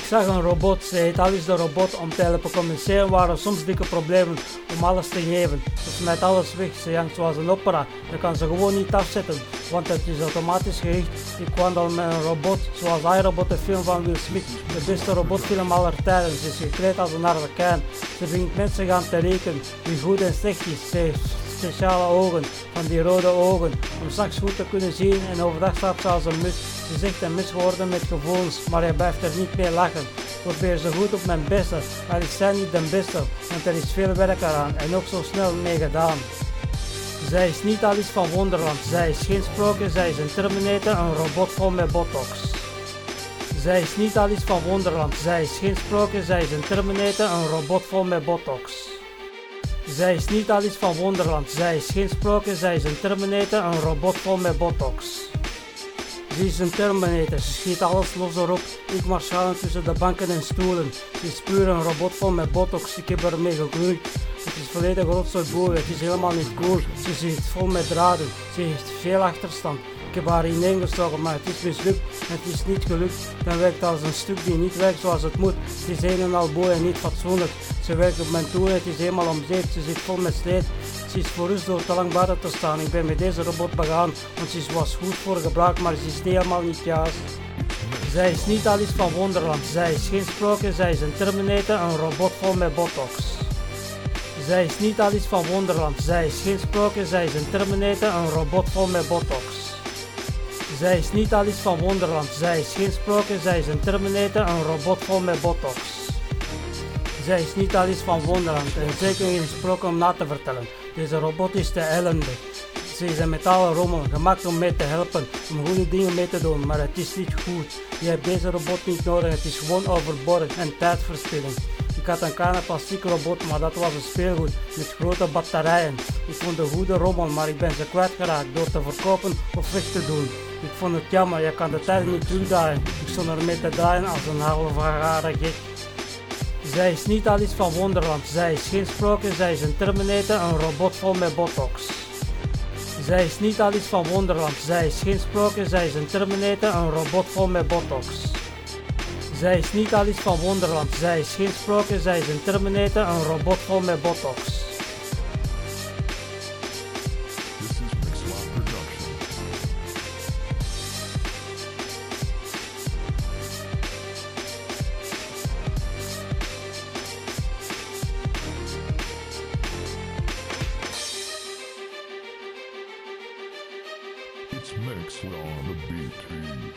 zag een robot, ze heet Alice de robot, om te helpen communiceren waren soms dikke problemen om alles te geven. Ze smijt alles weg, ze hangt zoals een opera, je kan ze gewoon niet afzetten, want het is automatisch gericht. Ik wandel met een robot, zoals iRobot, de film van Will Smith, de beste robotfilm aller tijden. Ze is gekleed als een harlekijn, ze brengt mensen gaan te rekenen, wie goed en slecht is. Ze speciale ogen, van die rode ogen, om straks goed te kunnen zien en overdag slaapt ze als een mus. Ze zegt een mus geworden met gevoelens, maar hij blijft er niet mee lachen. Probeer zo goed op mijn beste, maar ik zijn niet de beste, want er is veel werk eraan en ook zo snel mee gedaan. Zij is niet Alice van Wonderland, zij is geen sprookje, zij is een Terminator, een robot vol met botox. Zij is niet Alice van Wonderland, zij is geen sprookje, zij is een Terminator, een robot vol met botox. Zij is niet Alice van Wonderland, zij is geen sprookje, zij is een Terminator, een robot vol met botox. Ze is een Terminator, ze schiet alles los erop. Ik mag schalen tussen de banken en stoelen. Ze is puur een robot vol met botox, ik heb ermee gegloeid. Het is volledig rotzooi het is helemaal niet cool. Ze zit vol met draden, ze heeft veel achterstand. Ik heb haar ineengestoken, maar het is mislukt het is niet gelukt. Dan werkt als een stuk die niet werkt zoals het moet. Het is een en en niet fatsoenlijk. Ze werkt op mijn toer, het is helemaal om zeep, ze zit vol met sleet. Ze is voor rust door te lang buiten te staan. Ik ben met deze robot begaan, want ze was goed voor gebruik, maar ze is helemaal niet juist. Zij is niet Alice van Wonderland, zij is geen sprookje, zij is een Terminator, een robot vol met botox. Zij is niet Alice van Wonderland, zij is geen sprookje, zij is een Terminator, een robot vol met botox. Zij is niet Alice van Wonderland, zij is geen sprookje, zij is een Terminator, een robot vol met botox. Zij is niet Alice van Wonderland en zeker geen sprookje om na te vertellen. Deze robot is te ellendig. Ze is een metalen rommel, gemaakt om mee te helpen, om goede dingen mee te doen, maar het is niet goed. Je hebt deze robot niet nodig, het is gewoon overbodig en tijdverspilling. Ik had een kleine plastic robot, maar dat was een speelgoed met grote batterijen. Ik vond een goede rommel, maar ik ben ze kwijtgeraakt door te verkopen of weg te doen. Ik vond het jammer, je kan de tijd niet terugdraaien. Ik stond ermee te draaien als een halve rare gek. Zij is niet Alice van Wonderland, zij is geen sprookje, zij is een Terminator, een robot vol met botox. Zij is niet Alice van Wonderland, zij is geen sprookje, zij is een Terminator, een robot vol met botox. Zij is niet Alice van Wonderland, zij is geen sprookje, zij is een Terminator, een robot vol met botox. It's Mixlot on the beat.